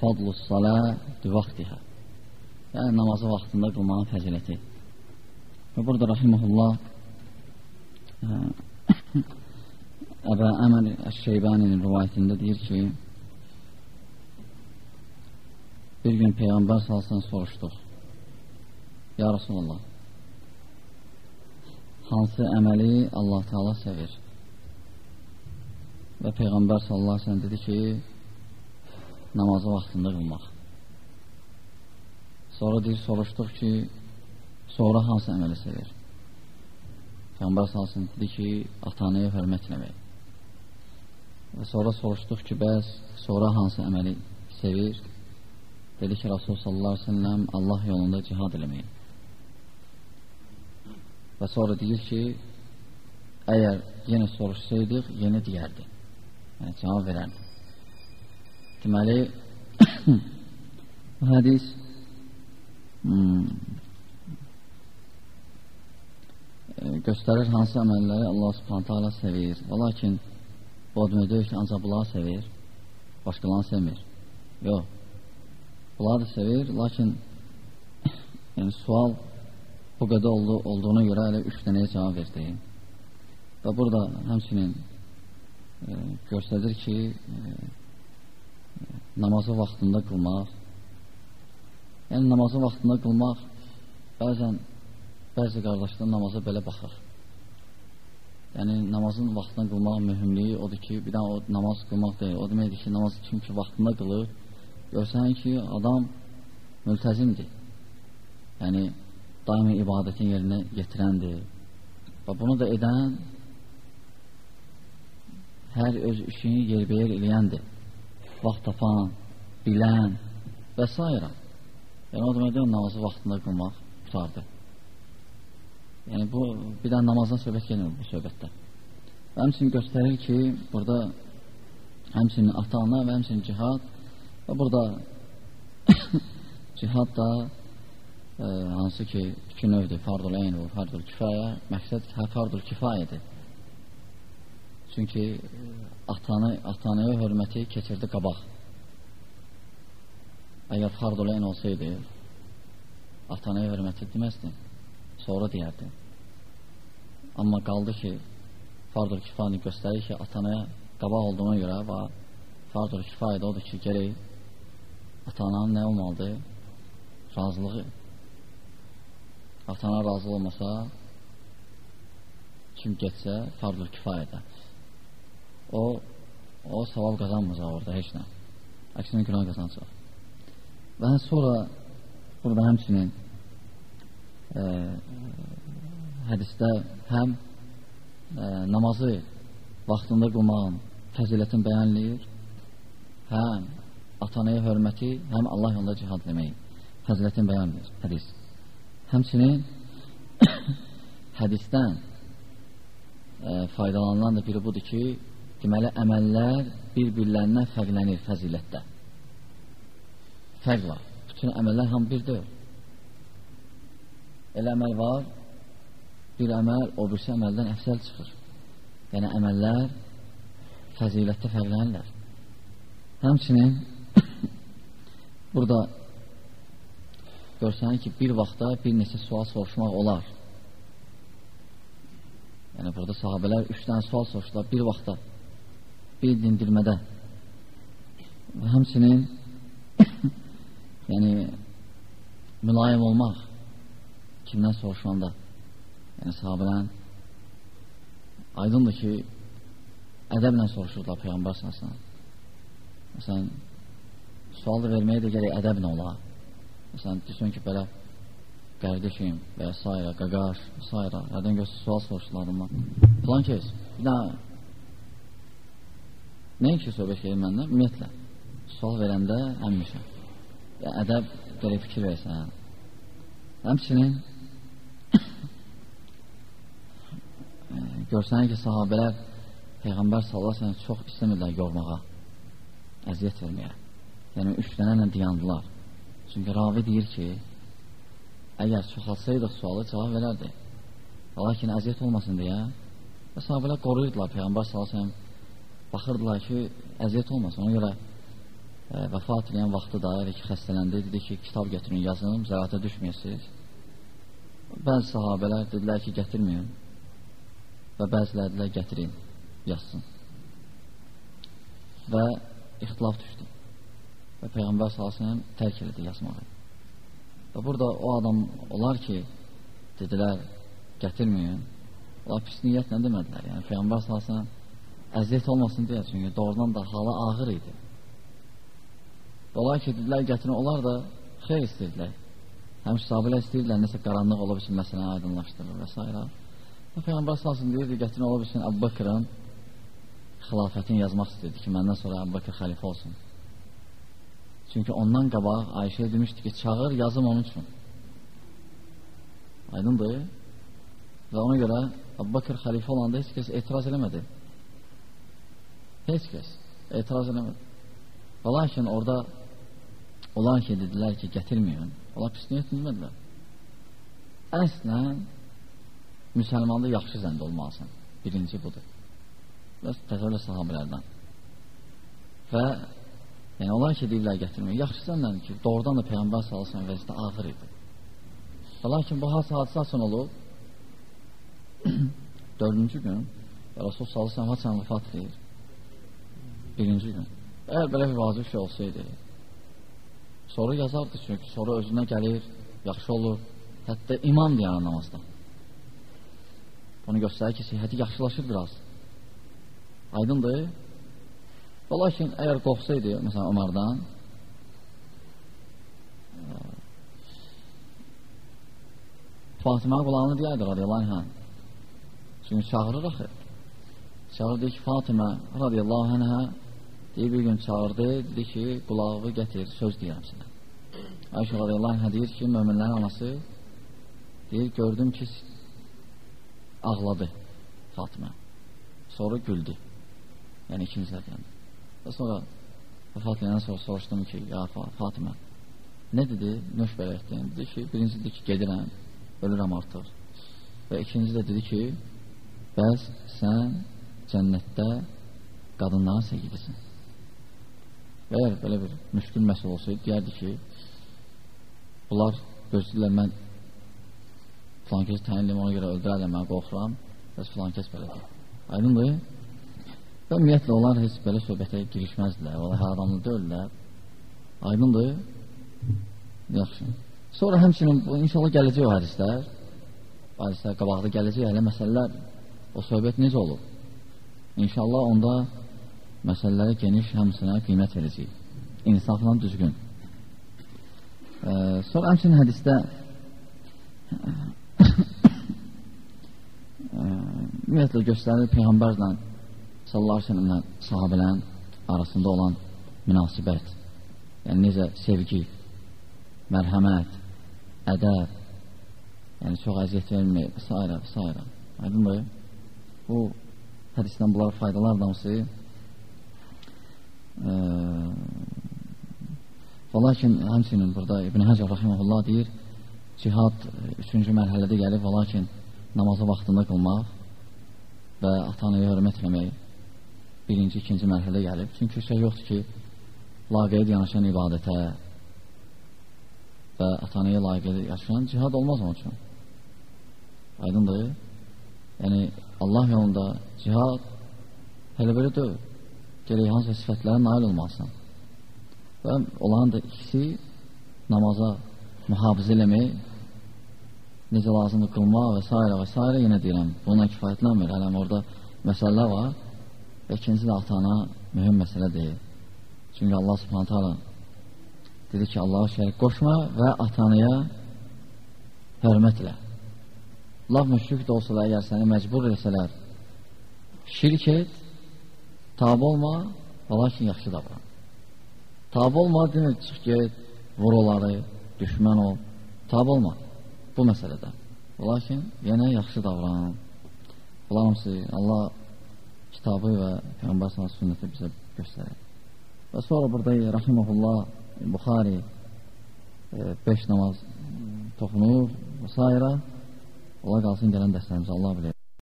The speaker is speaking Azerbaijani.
fadlu salə vaxtihə. Yəni, namazı vaxtında qılmağın fəziləti. Və burada Rahiməhullah Əbə Əməl Əş-Şeybaninin rivayətində deyir ki, bir gün Peyğəmbər salsın soruşduq. Ya Rasulullah, hansı əməli Allah Teala sevir? Və Peyğəmbər sallallahu aleyhi dedi ki, namazı vaxtında qılmaq. Sonra deyir, soruşduq ki, sonra hansı əməli sevir? Peyğəmbər salsın dedi ki, atanıya hörmət eləmək. Və sonra soruşduq ki, bəs sonra hansı əməli sevir? Dedi ki, Rasul sallallahu aleyhi ve sellem Allah yolunda cihad eləmək. Və sonra deyir ki, əgər yenə soruşsaydıq, yenə deyərdi. Yəni, cavab verərdi. Deməli, bu hədis hmm, e, göstərir hansı əməlləri Allah subhanətə alə sevir. Və lakin, bu adımı deyir ki, ancaq bunları sevir, başqalarını sevmir. Yox, bunları da sevir, lakin yəni, sual bu qədər oldu, olduğuna görə elə üç dənəyə cavab verdi. Və burada həmçinin e, göstərir ki, e, namazı vaxtında qılmaq. Yəni, namazı vaxtında qılmaq bəzən bəzi qardaşlar namaza belə baxır. Yəni, namazın vaxtına qılmaq mühümliyi odur ki, bir daha o namaz qılmaq deyil. O deməkdir ki, namazı kim ki vaxtında qılır, görsən ki, adam mültəzimdir. Yəni, daimi ibadətin yerinə yetirəndir. Və bunu da edən hər öz işini yerbəyər eləyəndir vaxt tapan, bilən və s. Yəni, o deməkdir, namazı vaxtında qılmaq qutardı. Yəni, bu, bir də namazdan söhbət gəlmir bu söhbətdə. Və həmçinin göstərir ki, burada həmçinin ata-ana və həmçinin cihad və burada cihad da e, hansı ki, iki növdür, fardul eyn və fardul kifayə, məqsəd hə, fardul kifayədir. Çünki atanı, atanaya hörməti keçirdi qabaq. Əgər fard olayn olsaydı, atanaya hörməti deməzdi, sonra deyərdi. Amma qaldı ki, fardur kifayəni göstərir ki, atanaya qabaq olduğuna görə və fardur kifayədə odur ki, gerək atananın nə olmalıdır? Razılığı. Atana razı olmasa, kim getsə, fardur kifayədə o o savab qazanmayacaq orada heç nə. Əksinə günah qazanacaq. Və sonra burada həmçinin e, hədisdə həm e, namazı vaxtında qılmağın fəzilətini bəyanlayır, həm atanaya hörməti, həm Allah yolunda cihad deməyi fəzilətini bəyanlayır hədis. Həmçinin hədisdən e, faydalanılan da biri budur ki, Deməli, əməllər bir-birlərindən fərqlənir fəzilətdə. Fərq var. Bütün əməllər ham bir deyil. Elə əməl var, bir əməl o birisi əməldən əfsəl çıxır. Yəni, əməllər fəzilətdə fərqlənirlər. Həmçinin burada görsənir ki, bir vaxtda bir neçə sual soruşmaq olar. Yəni, burada sahabələr üç dənə sual soruşdular bir vaxtda bir dindirmədə və həmçinin yəni mülayim olmaq kimdən soruşanda yəni sahabələn aydındır ki ədəblə soruşurlar Peyğəmbər sənəsinə məsələn sual da verməyə də gerək ədəblə ola məsələn düşün ki belə qardeşim və s. qaqaş və s. hərdən göstər sual soruşurlar amma plan kes bir daha Nə ki, söhbət gedir məndən? Ümumiyyətlə, sual verəndə həmişə. Ya, ədəb gələk fikir versən. Həmçinin görsənir ki, sahabələr Peyğəmbər sallasını çox istəmirlər yormağa, əziyyət verməyə. Yəni, üç dənə dayandılar. Çünki ravi deyir ki, əgər çoxalsaydıq sualı cavab verərdi. Lakin əziyyət olmasın deyə və sahabələr qoruyurdular Peyğəmbər sallasını baxırdılar ki, əziyyət olmasın. Ona görə e, vəfat edən vaxtı da elə ki, xəstələndi, dedi ki, kitab gətirin, yazın, zərətə düşməyəsiniz. Bəzi sahabələr dedilər ki, gətirməyin və bəziləri dedilər, gətirin, yazsın. Və ixtilaf düşdü. Və Peyğəmbər salasını tərk elədi yazmağı. Və burada o adam olar ki, dedilər, gətirməyin. Onlar pis niyyətlə demədilər. Yəni, Peyğəmbər salasına əziyyət olmasın deyə, çünki doğrudan da halı ağır idi. Olar ki, dedilər, gətirin, onlar da xeyr istəyirlər. Həm sahabələr istəyirlər, nəsə qaranlıq ola bilsin, məsələni aydınlaşdırır və s. Və Peyğəmbər salsın deyirdi, gətirin ola bilsin, Əbu Bakırın xilafətini yazmaq istəyirdi ki, məndən sonra Əbu Bakır xəlifə olsun. Çünki ondan qabaq Ayşə demişdi ki, çağır, yazım onun üçün. Aydındır. Və ona görə Əbu Bakır xəlifə olanda heç kəs etiraz eləmədi. Heç kəs etiraz eləmədi. Və lakin orada olan ki, dedilər ki, gətirməyin. Onlar pis niyyət bilmədilər. Əslən, müsəlmanda yaxşı zəndə olmalısan. Birinci budur. Və təzəvvülə sahabələrdən. Və yəni onlar ki, deyirlər gətirməyin. Yaxşı zəndəndir ki, doğrudan da Peyğəmbər salırsan vəziyyəti ağır idi. Və lakin bu hadisə son olub, dördüncü gün Rasul aleyhi ve vəfat edir. Birinci gün. Əgər belə bir vacib şey olsaydı, sonra yazardı çünki, sonra özünə gəlir, yaxşı olur, hətta imam deyən namazda. Bunu göstərir ki, sihəti yaxşılaşır biraz. Aydındır. Və lakin əgər qorxsaydı, məsələn, Ömərdən, Fatimə qulağını deyərdi, radiyallahu anh, Çünki çağırır axı. Çağırdı ki, Fatimə radiyallahu anhə deyir, bir gün çağırdı, dedi ki, qulağı gətir, söz deyirəm sənə. Ayşə radiyallahu anhə deyir ki, möminlərin anası deyir, gördüm ki, ağladı Fatimə. Sonra güldü. Yəni ikinci dəfə. Və sonra edəndən sonra soruşdum ki, ya Fatimə, nə dedi? Nöş belə etdin? Dedi ki, birinci dedi ki, gedirəm, ölürəm artıq. Və ikinci də dedi ki, Bəs sən cənnətdə qadınların sevgilisin. Və əgər belə bir müşkül məsələ olsaydı, deyərdi ki, bunlar gözləyirlər, mən filan kəs təyin ona görə öldürərlər, mən qorxuram, bəs filan kəs belədir. Aydındır? Və ümumiyyətlə, onlar heç belə söhbətə girişməzdilər, onlar hər adamlı deyirlər. Aydındır? Yaxşı. Sonra həmçinin, bu, inşallah gələcək o hədislər, hədislər qabaqda gələcək, hələ məsələlər o söhbət necə olur? İnşallah onda məsələlərə geniş həmsinə qiymət verəcək. İnsafla düzgün. E, sonra həmçinin hədisdə ümumiyyətlə göstərir Peyğəmbərlə sallallahu aleyhi ve sahabələrin arasında olan münasibət. Yəni necə sevgi, mərhəmət, ədəb, yəni çox əziyyət vermir və s. və s. Aydındır? bu hədisdən bunlar faydalar damsı e, və lakin həmsinin burada İbn Həcər Rahiməhullah deyir cihad üçüncü mərhələdə gəlib və lakin namazı vaxtında qılmaq və ata-anaya hörmət etmək birinci, ikinci mərhələdə gəlib. Çünki şey yoxdur ki laqeyd yanaşan ibadətə və ata-anaya laqiyyət yaşayan cihad olmaz onun üçün. Aydındır? Yəni Allah yolunda cihad hələ belə deyil. Gələk hansısa sifətlərə nail olmalısan. Və olan da ikisi namaza mühafizə eləmək, necə lazımdır qılmaq və s. və s. yenə deyirəm, buna kifayətlənmir. Hələm orada məsələlər var və ikinci də atana mühüm məsələ deyil. Çünki Allah subhanətə ala dedi ki, Allah'a şərik qoşma və atanaya hörmət elə laf müşrik də olsalar, əgər səni məcbur etsələr, şirk et, tabi olma, və lakin yaxşı davran. Tabi olma, demir, çıx get, vur onları, düşmən ol, tabi olma bu məsələdə. Lakin yenə yaxşı davran. Bunlar hamısı Allah kitabı və Peyğəmbər sana sünnəti bizə göstərir. Və sonra burada Rahiməhullah, Buxari 5 e, namaz toxunur və s. Ola qalsın gələn dəstərimizə Allah bilir.